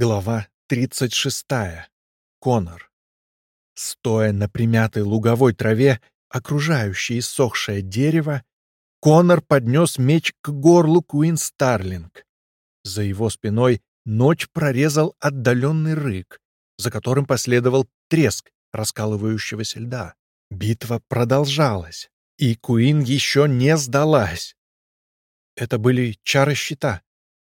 Глава 36. Конор. Стоя на примятой луговой траве, окружающей иссохшее дерево, Конор поднес меч к горлу Куин Старлинг. За его спиной ночь прорезал отдаленный рык, за которым последовал треск раскалывающегося льда. Битва продолжалась, и Куин еще не сдалась. Это были чары щита,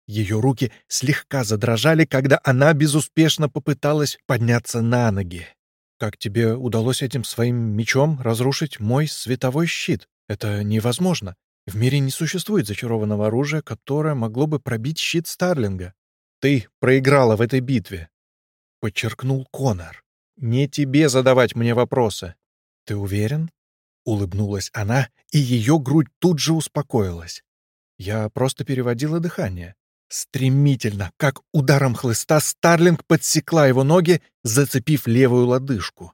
ее руки слегка задрожали, когда она безуспешно попыталась подняться на ноги. «Как тебе удалось этим своим мечом разрушить мой световой щит? Это невозможно. В мире не существует зачарованного оружия, которое могло бы пробить щит Старлинга. Ты проиграла в этой битве», — подчеркнул Конор. «Не тебе задавать мне вопросы. Ты уверен?» Улыбнулась она, и ее грудь тут же успокоилась. Я просто переводила дыхание. Стремительно, как ударом хлыста, Старлинг подсекла его ноги, зацепив левую лодыжку.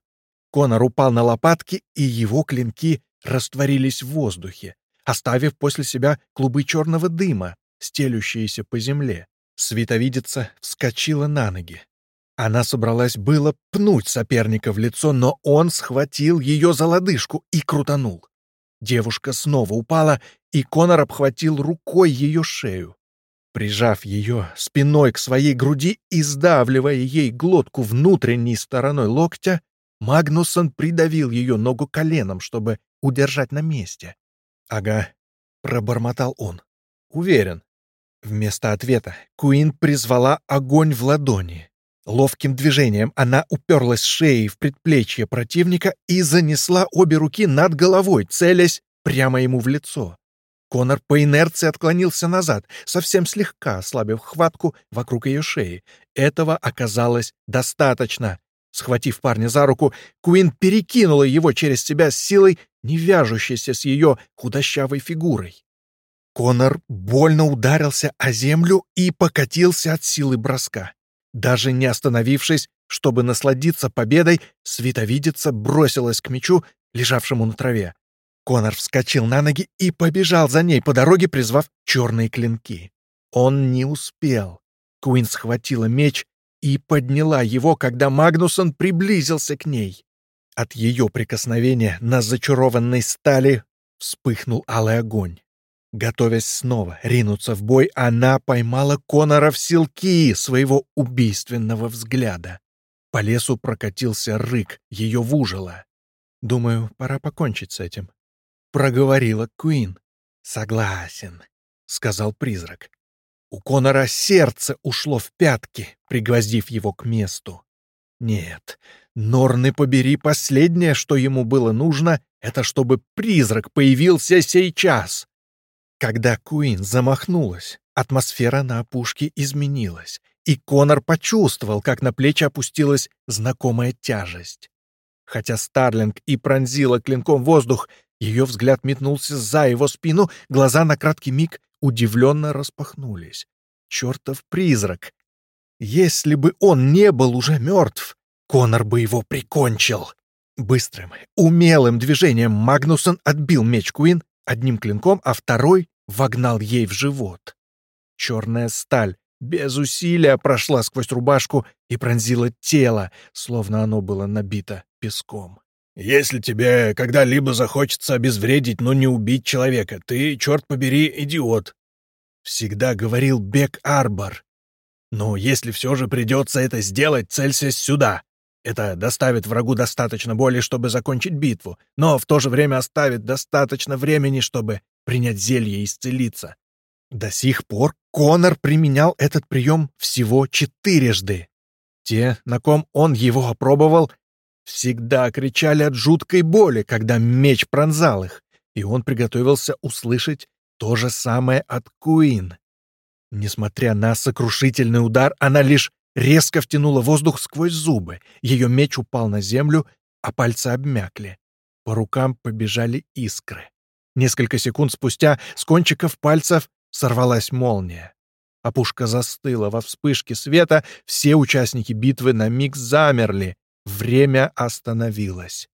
Конор упал на лопатки, и его клинки растворились в воздухе, оставив после себя клубы черного дыма, стелющиеся по земле. Световидица вскочила на ноги. Она собралась было пнуть соперника в лицо, но он схватил ее за лодыжку и крутанул. Девушка снова упала, и Конор обхватил рукой ее шею. Прижав ее спиной к своей груди и сдавливая ей глотку внутренней стороной локтя, Магнусон придавил ее ногу коленом, чтобы удержать на месте. «Ага», — пробормотал он. «Уверен». Вместо ответа Куин призвала огонь в ладони. Ловким движением она уперлась шеей в предплечье противника и занесла обе руки над головой, целясь прямо ему в лицо. Конор по инерции отклонился назад, совсем слегка ослабив хватку вокруг ее шеи. Этого оказалось достаточно. Схватив парня за руку, Куин перекинула его через себя с силой, не вяжущейся с ее худощавой фигурой. Конор больно ударился о землю и покатился от силы броска. Даже не остановившись, чтобы насладиться победой, световидица бросилась к мечу, лежавшему на траве. Конор вскочил на ноги и побежал за ней по дороге, призвав черные клинки. Он не успел. Куин схватила меч и подняла его, когда Магнусон приблизился к ней. От ее прикосновения на зачарованной стали вспыхнул алый огонь. Готовясь снова ринуться в бой, она поймала Конора в силки своего убийственного взгляда. По лесу прокатился рык, ее вужило. «Думаю, пора покончить с этим», проговорила Куин. «Согласен», — сказал призрак. У Конора сердце ушло в пятки, пригвоздив его к месту. Нет, Норны побери, последнее, что ему было нужно, это чтобы призрак появился сейчас. Когда Куин замахнулась, атмосфера на опушке изменилась, и Конор почувствовал, как на плечи опустилась знакомая тяжесть. Хотя Старлинг и пронзила клинком воздух, ее взгляд метнулся за его спину, глаза на краткий миг удивленно распахнулись. Чертов призрак! Если бы он не был уже мертв, Конор бы его прикончил. Быстрым, умелым движением Магнусон отбил меч Куин одним клинком, а второй вогнал ей в живот. Черная сталь без усилия прошла сквозь рубашку и пронзила тело, словно оно было набито песком. Если тебе когда-либо захочется обезвредить, но не убить человека, ты, черт побери, идиот. Всегда говорил Бек Арбор. Но если все же придется это сделать, целься сюда. Это доставит врагу достаточно боли, чтобы закончить битву, но в то же время оставит достаточно времени, чтобы принять зелье и исцелиться. До сих пор Конор применял этот прием всего четырежды. Те, на ком он его опробовал, всегда кричали от жуткой боли, когда меч пронзал их, и он приготовился услышать то же самое от Куин. Несмотря на сокрушительный удар, она лишь резко втянула воздух сквозь зубы, ее меч упал на землю, а пальцы обмякли. По рукам побежали искры. Несколько секунд спустя с кончиков пальцев сорвалась молния. Опушка застыла во вспышке света, все участники битвы на миг замерли, Время остановилось.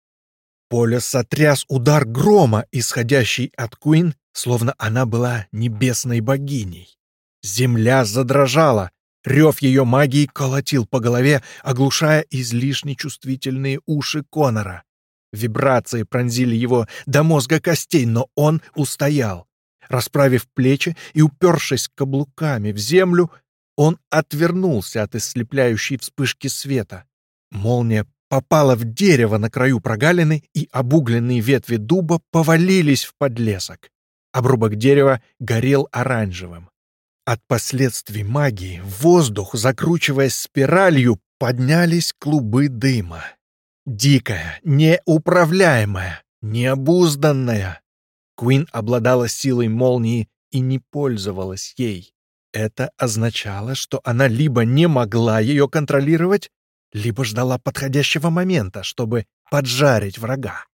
Поле сотряс удар грома, исходящий от Куин, словно она была небесной богиней. Земля задрожала, Рев ее магии колотил по голове, оглушая излишне чувствительные уши Конора. Вибрации пронзили его до мозга костей, но он устоял. Расправив плечи и упершись каблуками в землю, он отвернулся от ослепляющей вспышки света. Молния попала в дерево на краю прогалины, и обугленные ветви дуба повалились в подлесок. Обрубок дерева горел оранжевым. От последствий магии воздух, закручиваясь спиралью, поднялись клубы дыма. Дикая, неуправляемая, необузданная. Куин обладала силой молнии и не пользовалась ей. Это означало, что она либо не могла ее контролировать, либо ждала подходящего момента, чтобы поджарить врага.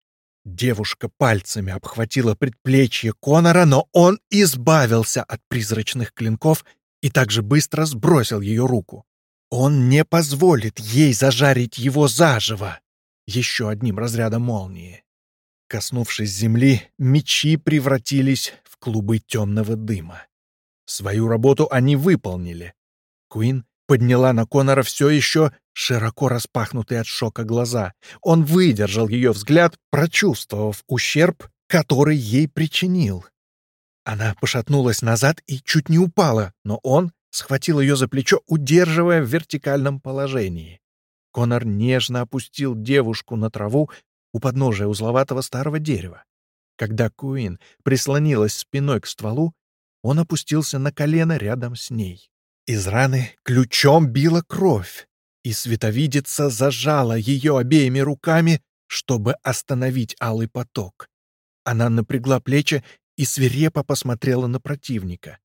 Девушка пальцами обхватила предплечье Конора, но он избавился от призрачных клинков и также быстро сбросил ее руку. Он не позволит ей зажарить его заживо еще одним разрядом молнии. Коснувшись земли, мечи превратились в клубы темного дыма. Свою работу они выполнили. Куин подняла на Конора все еще широко распахнутые от шока глаза. Он выдержал ее взгляд, прочувствовав ущерб, который ей причинил. Она пошатнулась назад и чуть не упала, но он схватил ее за плечо, удерживая в вертикальном положении. Конор нежно опустил девушку на траву у подножия узловатого старого дерева. Когда Куин прислонилась спиной к стволу, он опустился на колено рядом с ней. Из раны ключом била кровь, и световидица зажала ее обеими руками, чтобы остановить алый поток. Она напрягла плечи и свирепо посмотрела на противника.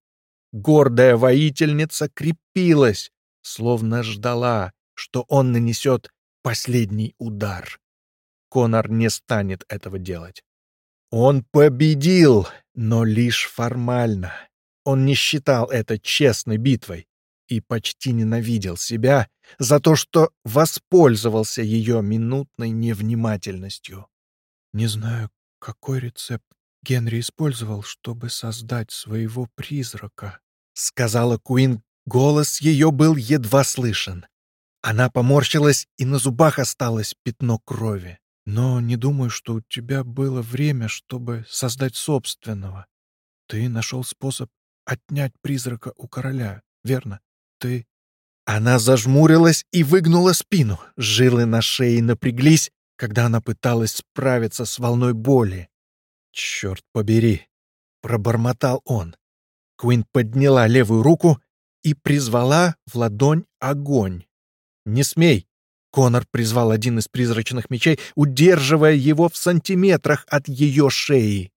Гордая воительница крепилась, словно ждала, что он нанесет последний удар. Конор не станет этого делать. Он победил, но лишь формально. Он не считал это честной битвой и почти ненавидел себя за то, что воспользовался ее минутной невнимательностью. Не знаю, какой рецепт Генри использовал, чтобы создать своего призрака, — сказала Куин. Голос ее был едва слышен. Она поморщилась, и на зубах осталось пятно крови. Но не думаю, что у тебя было время, чтобы создать собственного. Ты нашел способ отнять призрака у короля, верно? Ты...» Она зажмурилась и выгнула спину. Жилы на шее напряглись, когда она пыталась справиться с волной боли. «Черт побери!» — пробормотал он. Куин подняла левую руку и призвала в ладонь огонь. «Не смей!» Конор призвал один из призрачных мечей, удерживая его в сантиметрах от ее шеи.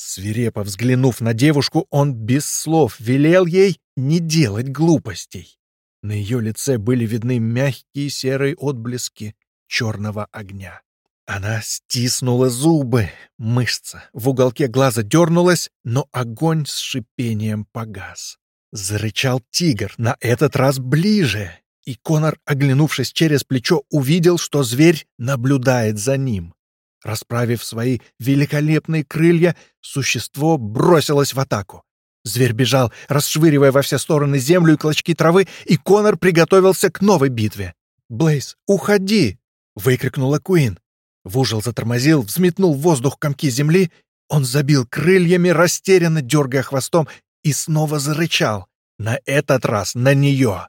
Свирепо взглянув на девушку, он без слов велел ей не делать глупостей. На ее лице были видны мягкие серые отблески черного огня. Она стиснула зубы, мышца в уголке глаза дернулась, но огонь с шипением погас. Зарычал тигр, на этот раз ближе, и Конор, оглянувшись через плечо, увидел, что зверь наблюдает за ним. Расправив свои великолепные крылья, существо бросилось в атаку. Зверь бежал, расшвыривая во все стороны землю и клочки травы, и Конор приготовился к новой битве. «Блейз, уходи!» — выкрикнула Куин. Вужил затормозил, взметнул в воздух комки земли. Он забил крыльями, растерянно дергая хвостом, и снова зарычал. На этот раз на нее.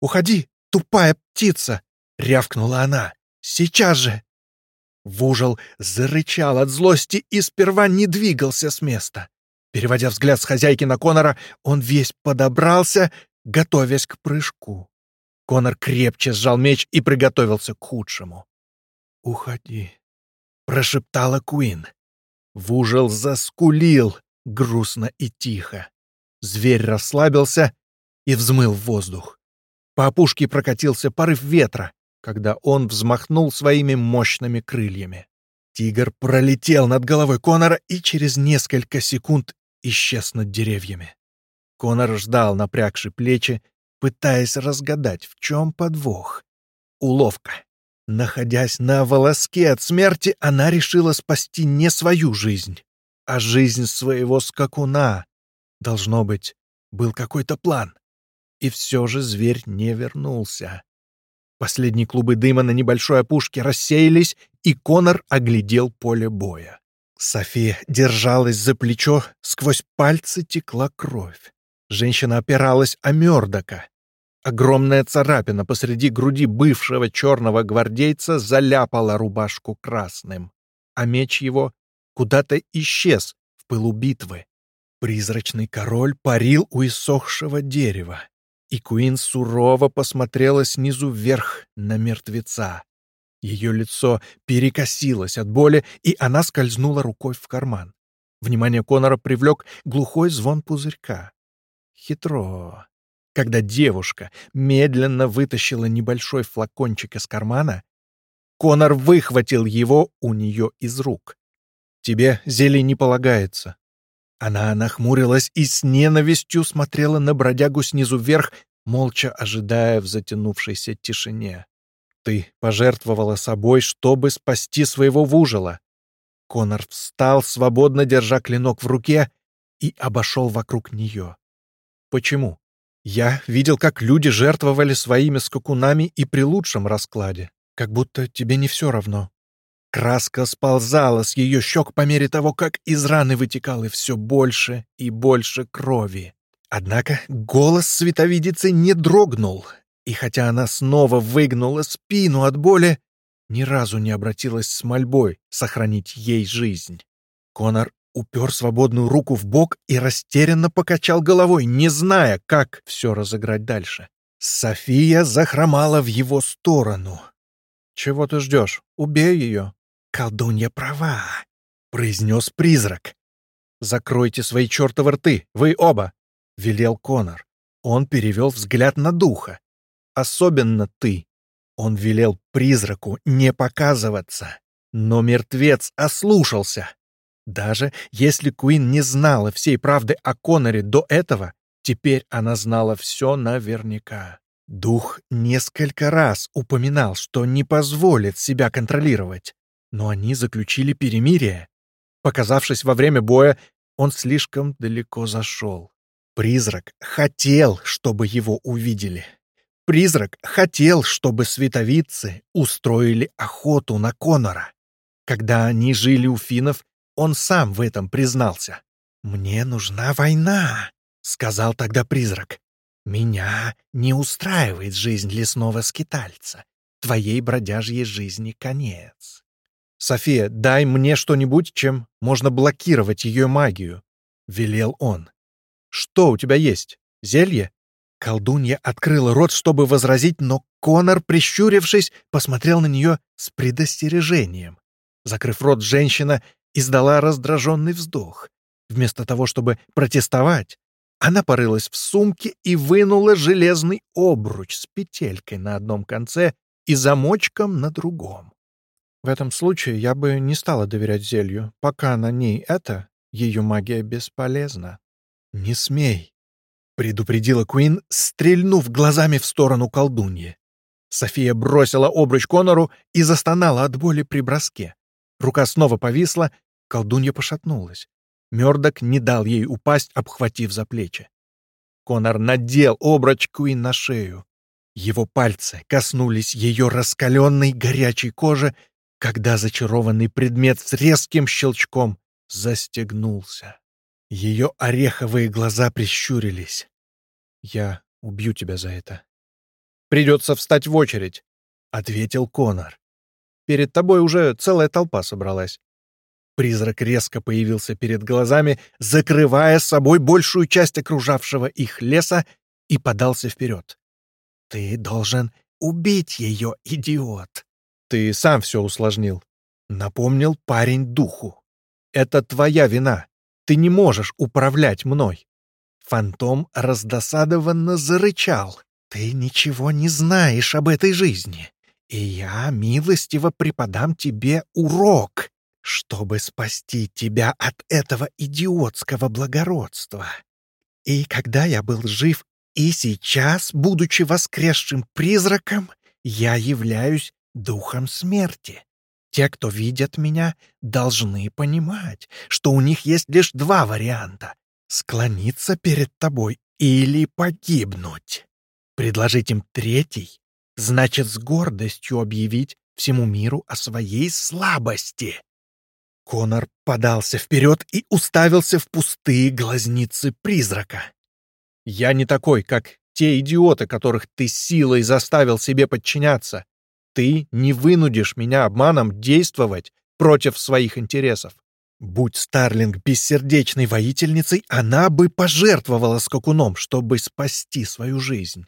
«Уходи! тупая птица!» — рявкнула она. «Сейчас же!» Вужил зарычал от злости и сперва не двигался с места. Переводя взгляд с хозяйки на Конора, он весь подобрался, готовясь к прыжку. Конор крепче сжал меч и приготовился к худшему. «Уходи», — прошептала Куин. Вужил заскулил грустно и тихо. Зверь расслабился и взмыл в воздух. По опушке прокатился порыв ветра, когда он взмахнул своими мощными крыльями. Тигр пролетел над головой Конора и через несколько секунд исчез над деревьями. Конор ждал, напрягши плечи, пытаясь разгадать, в чем подвох. Уловка. Находясь на волоске от смерти, она решила спасти не свою жизнь, а жизнь своего скакуна. Должно быть, был какой-то план. И все же зверь не вернулся. Последние клубы дыма на небольшой опушке рассеялись, и Конор оглядел поле боя. София держалась за плечо, сквозь пальцы текла кровь. Женщина опиралась о Мёрдока. Огромная царапина посреди груди бывшего черного гвардейца заляпала рубашку красным, а меч его куда-то исчез в пылу битвы. Призрачный король парил у иссохшего дерева, и Куин сурово посмотрела снизу вверх на мертвеца. Ее лицо перекосилось от боли, и она скользнула рукой в карман. Внимание Конора привлек глухой звон пузырька. Хитро. Когда девушка медленно вытащила небольшой флакончик из кармана, Конор выхватил его у нее из рук. «Тебе зелень не полагается». Она нахмурилась и с ненавистью смотрела на бродягу снизу вверх, молча ожидая в затянувшейся тишине. Ты пожертвовала собой, чтобы спасти своего вужила. Конор встал, свободно держа клинок в руке, и обошел вокруг нее. Почему? Я видел, как люди жертвовали своими скакунами и при лучшем раскладе. Как будто тебе не все равно. Краска сползала с ее щек по мере того, как из раны вытекало все больше и больше крови. Однако голос световидицы не дрогнул, и хотя она снова выгнула спину от боли, ни разу не обратилась с мольбой сохранить ей жизнь. Конор упер свободную руку в бок и растерянно покачал головой, не зная, как все разыграть дальше. София захромала в его сторону. «Чего ты ждешь? Убей ее!» «Колдунья права!» — произнес призрак. «Закройте свои чертовы рты, вы оба!» — велел Конор. Он перевел взгляд на духа особенно ты. Он велел призраку не показываться. Но мертвец ослушался. Даже если Куин не знала всей правды о Коноре до этого, теперь она знала все наверняка. Дух несколько раз упоминал, что не позволит себя контролировать, но они заключили перемирие. Показавшись во время боя, он слишком далеко зашел. Призрак хотел, чтобы его увидели. Призрак хотел, чтобы световицы устроили охоту на Конора. Когда они жили у финнов, он сам в этом признался. «Мне нужна война», — сказал тогда призрак. «Меня не устраивает жизнь лесного скитальца. Твоей бродяжьей жизни конец». «София, дай мне что-нибудь, чем можно блокировать ее магию», — велел он. «Что у тебя есть? Зелье?» Колдунья открыла рот, чтобы возразить, но Конор, прищурившись, посмотрел на нее с предостережением. Закрыв рот, женщина издала раздраженный вздох. Вместо того, чтобы протестовать, она порылась в сумке и вынула железный обруч с петелькой на одном конце и замочком на другом. В этом случае я бы не стала доверять зелью. Пока на ней это, ее магия бесполезна. «Не смей», предупредила Куин, стрельнув глазами в сторону колдуньи. София бросила обруч Конору и застонала от боли при броске. Рука снова повисла, колдунья пошатнулась. Мёрдок не дал ей упасть, обхватив за плечи. Конор надел обруч Куин на шею. Его пальцы коснулись ее раскаленной горячей кожи, когда зачарованный предмет с резким щелчком застегнулся. Ее ореховые глаза прищурились. «Я убью тебя за это». «Придется встать в очередь», — ответил Конор. «Перед тобой уже целая толпа собралась». Призрак резко появился перед глазами, закрывая собой большую часть окружавшего их леса, и подался вперед. «Ты должен убить ее, идиот!» «Ты сам все усложнил», — напомнил парень духу. «Это твоя вина. Ты не можешь управлять мной. Фантом раздосадованно зарычал. «Ты ничего не знаешь об этой жизни, и я милостиво преподам тебе урок, чтобы спасти тебя от этого идиотского благородства. И когда я был жив и сейчас, будучи воскресшим призраком, я являюсь духом смерти. Те, кто видят меня, должны понимать, что у них есть лишь два варианта — склониться перед тобой или погибнуть. Предложить им третий значит с гордостью объявить всему миру о своей слабости. Конор подался вперед и уставился в пустые глазницы призрака. «Я не такой, как те идиоты, которых ты силой заставил себе подчиняться. Ты не вынудишь меня обманом действовать против своих интересов. Будь Старлинг бессердечной воительницей, она бы пожертвовала скакуном, чтобы спасти свою жизнь.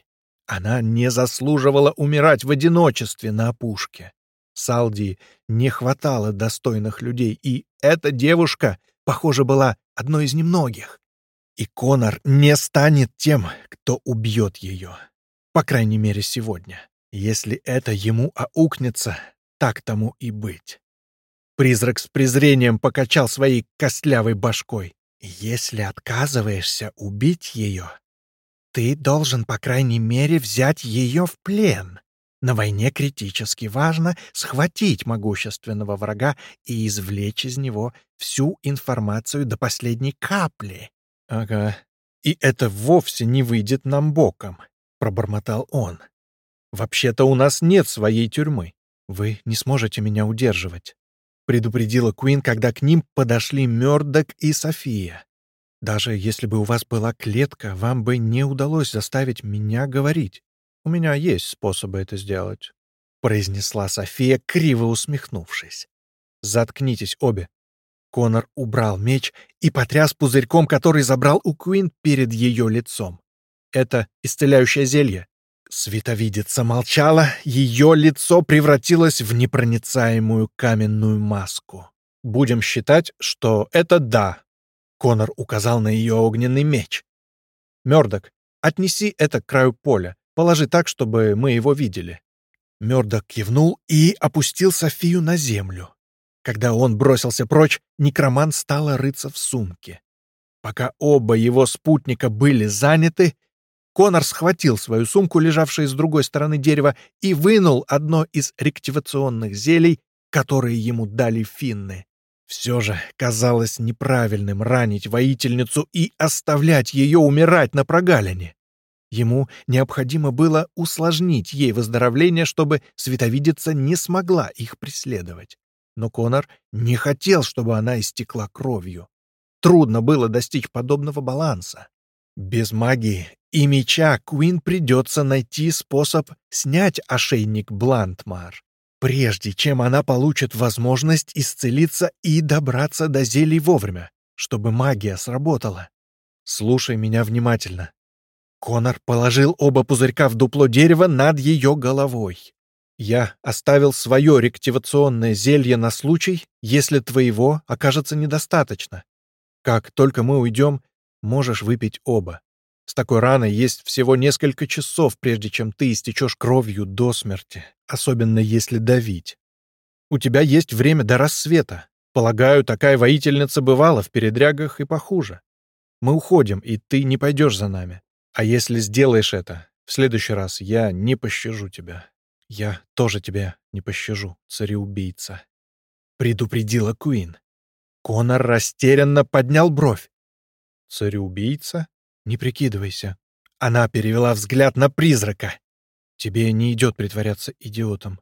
Она не заслуживала умирать в одиночестве на опушке. Салдии не хватало достойных людей, и эта девушка, похоже, была одной из немногих. И Конор не станет тем, кто убьет ее. По крайней мере, сегодня. Если это ему аукнется, так тому и быть. Призрак с презрением покачал своей костлявой башкой. «Если отказываешься убить ее, ты должен, по крайней мере, взять ее в плен. На войне критически важно схватить могущественного врага и извлечь из него всю информацию до последней капли. — Ага. И это вовсе не выйдет нам боком, — пробормотал он. — Вообще-то у нас нет своей тюрьмы. Вы не сможете меня удерживать, — предупредила Куин, когда к ним подошли Мёрдок и София. Даже если бы у вас была клетка, вам бы не удалось заставить меня говорить. У меня есть способы это сделать», — произнесла София, криво усмехнувшись. «Заткнитесь обе». Конор убрал меч и потряс пузырьком, который забрал у Куин перед ее лицом. «Это исцеляющее зелье». Световидица молчала, ее лицо превратилось в непроницаемую каменную маску. «Будем считать, что это да», — Конор указал на ее огненный меч. «Мёрдок, отнеси это к краю поля. Положи так, чтобы мы его видели». Мёрдок кивнул и опустил Софию на землю. Когда он бросился прочь, некроман стала рыться в сумке. Пока оба его спутника были заняты, Конор схватил свою сумку, лежавшую с другой стороны дерева, и вынул одно из рективационных зелий, которые ему дали финны. Все же казалось неправильным ранить воительницу и оставлять ее умирать на прогалине. Ему необходимо было усложнить ей выздоровление, чтобы световидица не смогла их преследовать. Но Конор не хотел, чтобы она истекла кровью. Трудно было достичь подобного баланса. Без магии и меча Куин придется найти способ снять ошейник Блантмар, прежде чем она получит возможность исцелиться и добраться до зелий вовремя, чтобы магия сработала. Слушай меня внимательно. Конор положил оба пузырька в дупло дерева над ее головой. «Я оставил свое рективационное зелье на случай, если твоего окажется недостаточно. Как только мы уйдем, можешь выпить оба. С такой раной есть всего несколько часов, прежде чем ты истечешь кровью до смерти, особенно если давить. У тебя есть время до рассвета. Полагаю, такая воительница бывала в передрягах и похуже. Мы уходим, и ты не пойдешь за нами. А если сделаешь это, в следующий раз я не пощажу тебя. Я тоже тебя не пощажу, цареубийца. Предупредила Куин. Конор растерянно поднял бровь. Цареубийца? Не прикидывайся. Она перевела взгляд на призрака. Тебе не идет притворяться идиотом.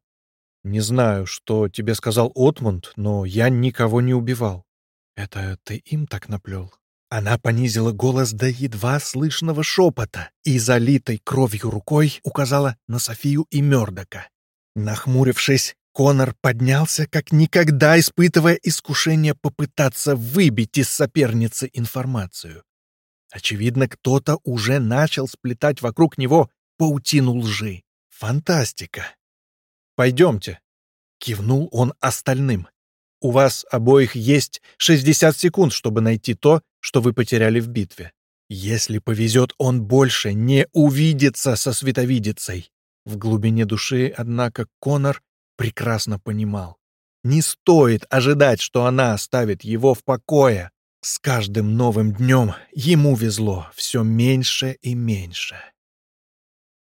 Не знаю, что тебе сказал Отмунд, но я никого не убивал. Это ты им так наплел? Она понизила голос до едва слышного шепота и, залитой кровью рукой, указала на Софию и Мёрдока. Нахмурившись, Конор поднялся, как никогда испытывая искушение попытаться выбить из соперницы информацию. Очевидно, кто-то уже начал сплетать вокруг него паутину лжи. Фантастика! «Пойдемте», — кивнул он остальным. «У вас обоих есть 60 секунд, чтобы найти то, что вы потеряли в битве. Если повезет, он больше не увидится со световидицей. В глубине души, однако, Конор прекрасно понимал. Не стоит ожидать, что она оставит его в покое. С каждым новым днем ему везло все меньше и меньше.